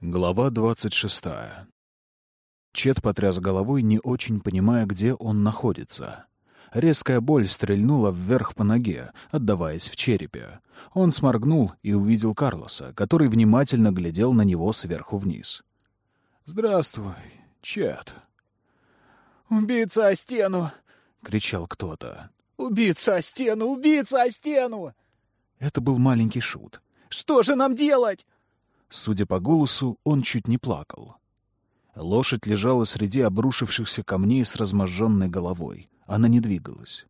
Глава двадцать шестая. Чет потряс головой, не очень понимая, где он находится. Резкая боль стрельнула вверх по ноге, отдаваясь в черепе. Он сморгнул и увидел Карлоса, который внимательно глядел на него сверху вниз. «Здравствуй, Чет». «Убийца о стену!» — кричал кто-то. «Убийца о стену! Убийца о стену!» Это был маленький шут. «Что же нам делать?» Судя по голосу, он чуть не плакал. Лошадь лежала среди обрушившихся камней с разможженной головой. Она не двигалась.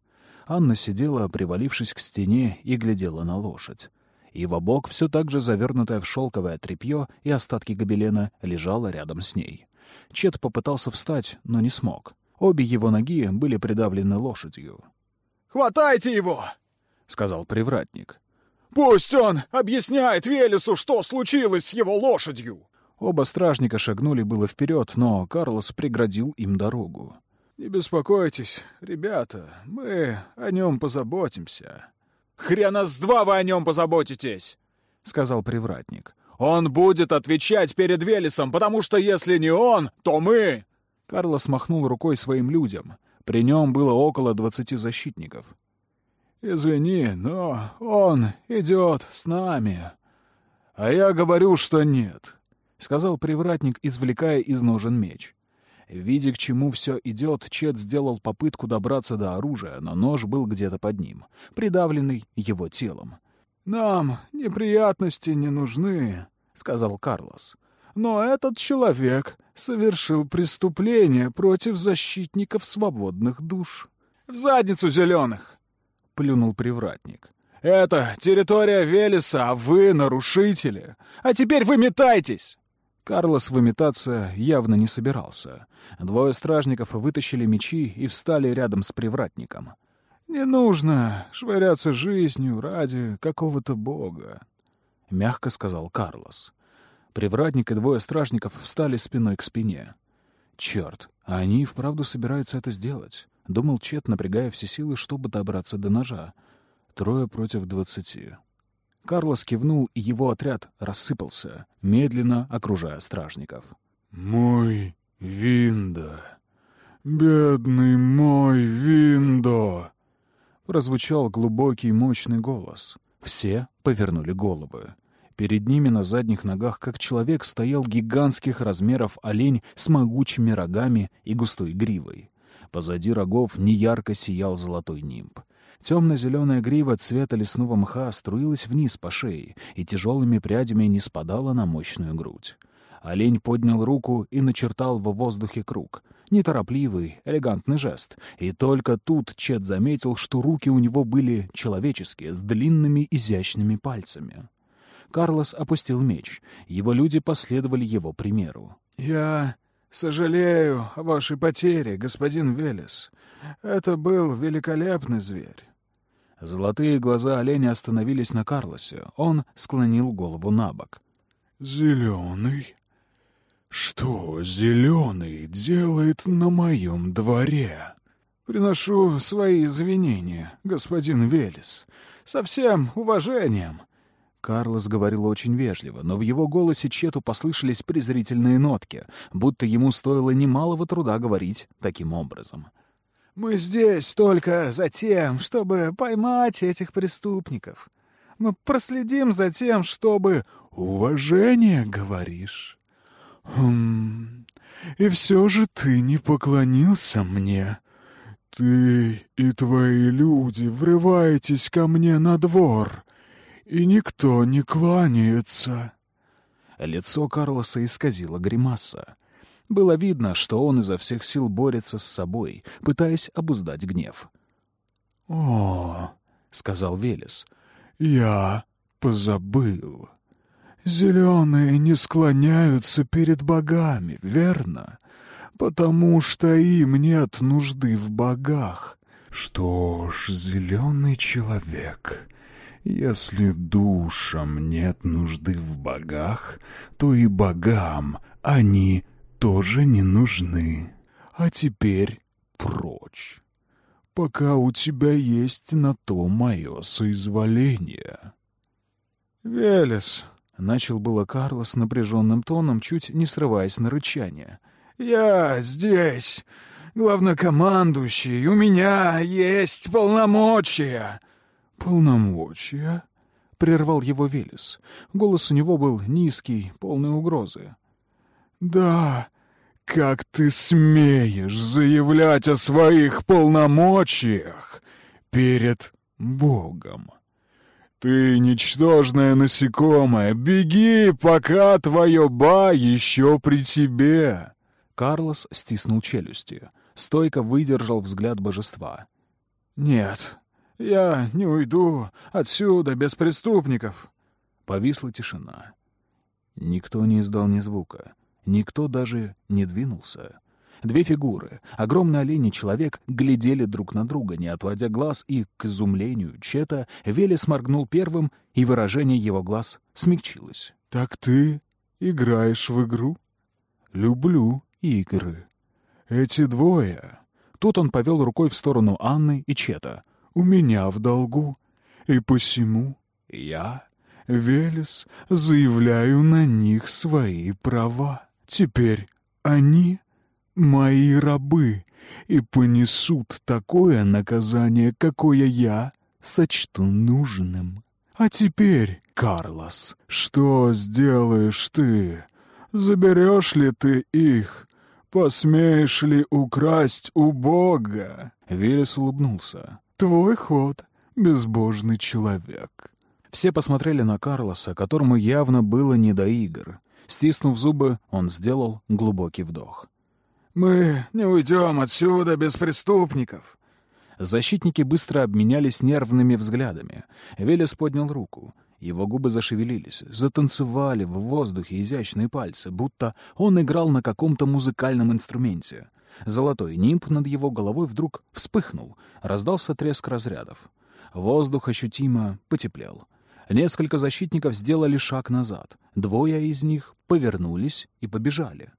Анна сидела, привалившись к стене, и глядела на лошадь. И в бок, все так же завернутое в шелковое тряпье и остатки гобелена, лежала рядом с ней. Чет попытался встать, но не смог. Обе его ноги были придавлены лошадью. «Хватайте его!» — сказал привратник. Пусть он объясняет Велесу, что случилось с его лошадью!» Оба стражника шагнули было вперед, но Карлос преградил им дорогу. «Не беспокойтесь, ребята, мы о нем позаботимся». «Хрена с два вы о нем позаботитесь!» — сказал привратник. «Он будет отвечать перед Велесом, потому что если не он, то мы!» Карлос махнул рукой своим людям. При нем было около двадцати защитников. «Извини, но он идет с нами». «А я говорю, что нет», — сказал привратник, извлекая из ножен меч. Видя, к чему все идет, Чет сделал попытку добраться до оружия, но нож был где-то под ним, придавленный его телом. «Нам неприятности не нужны», — сказал Карлос. «Но этот человек совершил преступление против защитников свободных душ». «В задницу зеленых!» Плюнул привратник. «Это территория Велеса, а вы нарушители! А теперь выметайтесь!» Карлос выметаться явно не собирался. Двое стражников вытащили мечи и встали рядом с привратником. «Не нужно швыряться жизнью ради какого-то бога», — мягко сказал Карлос. Привратник и двое стражников встали спиной к спине. «Черт, а они и вправду собираются это сделать. — думал Чет, напрягая все силы, чтобы добраться до ножа. Трое против двадцати. Карлос кивнул, и его отряд рассыпался, медленно окружая стражников. «Мой Виндо! Бедный мой Виндо!» Прозвучал глубокий мощный голос. Все повернули головы. Перед ними на задних ногах, как человек, стоял гигантских размеров олень с могучими рогами и густой гривой. Позади рогов неярко сиял золотой нимб. Темно-зеленая грива цвета лесного мха струилась вниз по шее и тяжелыми прядями не спадала на мощную грудь. Олень поднял руку и начертал в воздухе круг. Неторопливый, элегантный жест. И только тут Чет заметил, что руки у него были человеческие, с длинными изящными пальцами. Карлос опустил меч. Его люди последовали его примеру. «Я «Сожалею о вашей потере, господин Велес. Это был великолепный зверь». Золотые глаза оленя остановились на Карлосе. Он склонил голову на бок. «Зеленый? Что зеленый делает на моем дворе?» «Приношу свои извинения, господин Велес. Со всем уважением. Карлос говорил очень вежливо, но в его голосе Чету послышались презрительные нотки, будто ему стоило немалого труда говорить таким образом. «Мы здесь только за тем, чтобы поймать этих преступников. Мы проследим за тем, чтобы...» «Уважение, говоришь?» «Хм... И все же ты не поклонился мне. Ты и твои люди врываетесь ко мне на двор» и никто не кланяется». Лицо Карлоса исказило гримаса. Было видно, что он изо всех сил борется с собой, пытаясь обуздать гнев. «О, — сказал Велес, — я позабыл. Зеленые не склоняются перед богами, верно? Потому что им нет нужды в богах. Что ж, зеленый человек, если душам нет нужды в богах, то и богам они тоже не нужны. А теперь прочь, пока у тебя есть на то мое соизволение. «Велес», — Начал было Карлос напряженным тоном, чуть не срываясь на рычание. «Я здесь, главнокомандующий, у меня есть полномочия». «Полномочия?» — прервал его Велес. Голос у него был низкий, полный угрозы. «Да, как ты смеешь заявлять о своих полномочиях перед Богом?» «Ты, ничтожное насекомое, беги, пока твое ба еще при тебе!» Карлос стиснул челюсти. Стойко выдержал взгляд божества. «Нет, я не уйду отсюда без преступников!» Повисла тишина. Никто не издал ни звука. Никто даже не двинулся. Две фигуры, огромный олень и человек, глядели друг на друга, не отводя глаз, и, к изумлению Чета, Велес моргнул первым, и выражение его глаз смягчилось. «Так ты играешь в игру?» «Люблю игры». «Эти двое...» Тут он повел рукой в сторону Анны и Чета. «У меня в долгу, и посему я, Велес, заявляю на них свои права. Теперь они мои рабы и понесут такое наказание, какое я сочту нужным. А теперь, Карлос, что сделаешь ты? Заберешь ли ты их? Посмеешь ли украсть у Бога?» Велес улыбнулся. «Твой ход, безбожный человек». Все посмотрели на Карлоса, которому явно было не до игр. Стиснув зубы, он сделал глубокий вдох. «Мы не уйдем отсюда без преступников». Защитники быстро обменялись нервными взглядами. Велес поднял руку. Его губы зашевелились, затанцевали в воздухе изящные пальцы, будто он играл на каком-то музыкальном инструменте. Золотой нимб над его головой вдруг вспыхнул, раздался треск разрядов. Воздух ощутимо потеплел. Несколько защитников сделали шаг назад. Двое из них повернулись и побежали.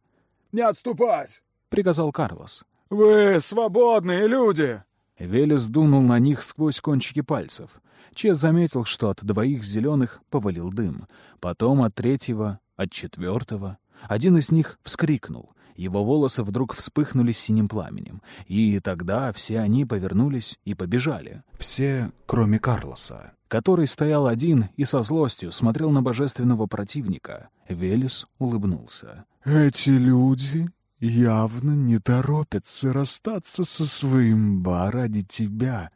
«Не отступать!» — приказал Карлос. «Вы свободные люди!» Велес дунул на них сквозь кончики пальцев. Чет заметил, что от двоих зеленых повалил дым. Потом от третьего, от четвертого. Один из них вскрикнул. Его волосы вдруг вспыхнули синим пламенем. И тогда все они повернулись и побежали. Все, кроме Карлоса, который стоял один и со злостью смотрел на божественного противника. Велес улыбнулся. «Эти люди явно не торопятся расстаться со своим ба ради тебя,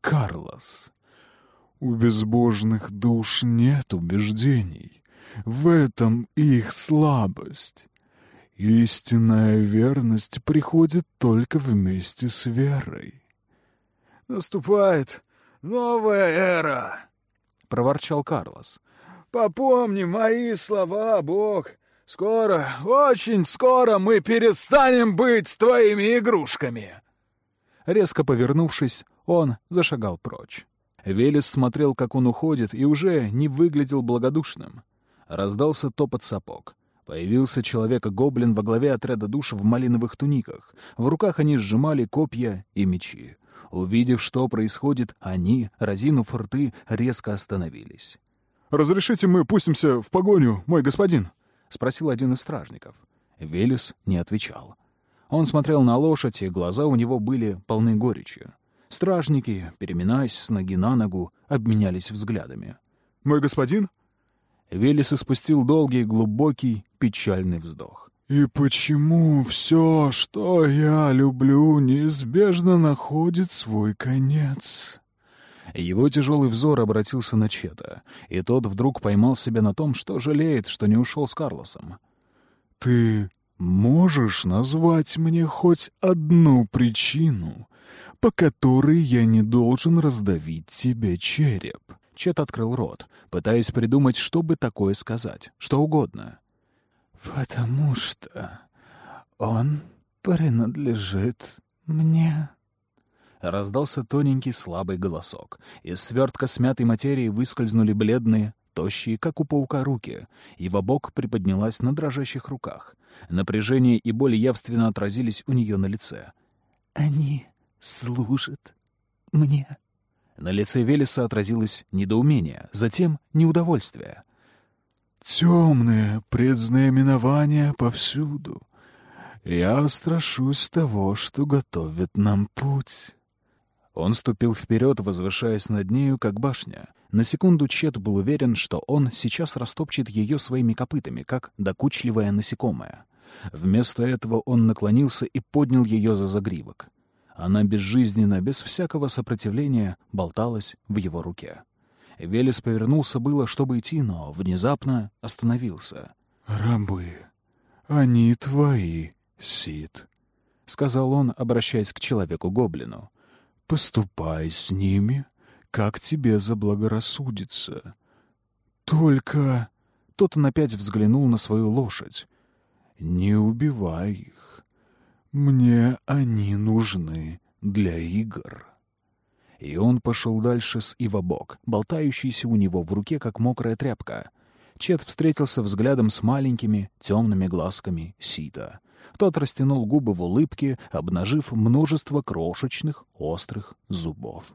Карлос. У безбожных душ нет убеждений. В этом их слабость. Истинная верность приходит только вместе с верой. «Наступает новая эра!» — проворчал Карлос. «Попомни мои слова, Бог!» Скоро, очень скоро мы перестанем быть твоими игрушками!» Резко повернувшись, он зашагал прочь. Велес смотрел, как он уходит, и уже не выглядел благодушным. Раздался топот сапог. Появился человек-гоблин во главе отряда душ в малиновых туниках. В руках они сжимали копья и мечи. Увидев, что происходит, они, разинув рты, резко остановились. «Разрешите мы пустимся в погоню, мой господин?» — спросил один из стражников. Велес не отвечал. Он смотрел на лошадь, и глаза у него были полны горечи. Стражники, переминаясь с ноги на ногу, обменялись взглядами. «Мой господин?» Велес испустил долгий, глубокий, печальный вздох. «И почему все, что я люблю, неизбежно находит свой конец?» Его тяжелый взор обратился на Чета, и тот вдруг поймал себя на том, что жалеет, что не ушел с Карлосом. «Ты можешь назвать мне хоть одну причину, по которой я не должен раздавить тебе череп?» Чет открыл рот, пытаясь придумать, что бы такое сказать, что угодно. «Потому что он принадлежит мне». Раздался тоненький слабый голосок. Из свертка смятой материи выскользнули бледные, тощие, как у паука, руки. Его бок приподнялась на дрожащих руках. Напряжение и боль явственно отразились у нее на лице. «Они служат мне». На лице Велеса отразилось недоумение, затем неудовольствие. Темные предзнаменования повсюду. Я страшусь того, что готовит нам путь. Он ступил вперед, возвышаясь над нею, как башня. На секунду Чет был уверен, что он сейчас растопчет ее своими копытами, как докучливое насекомое. Вместо этого он наклонился и поднял ее за загривок. Она безжизненно, без всякого сопротивления, болталась в его руке. Велес повернулся было, чтобы идти, но внезапно остановился. «Рабы, они твои», Сид, — сказал он, обращаясь к человеку-гоблину, — поступай с ними, как тебе заблагорассудится. Только... Тот опять взглянул на свою лошадь. Не убивай их. Мне они нужны для игр. И он пошел дальше с Ивабок, болтающийся у него в руке, как мокрая тряпка. Чет встретился взглядом с маленькими темными глазками Сита. Тот растянул губы в улыбке, обнажив множество крошечных острых зубов.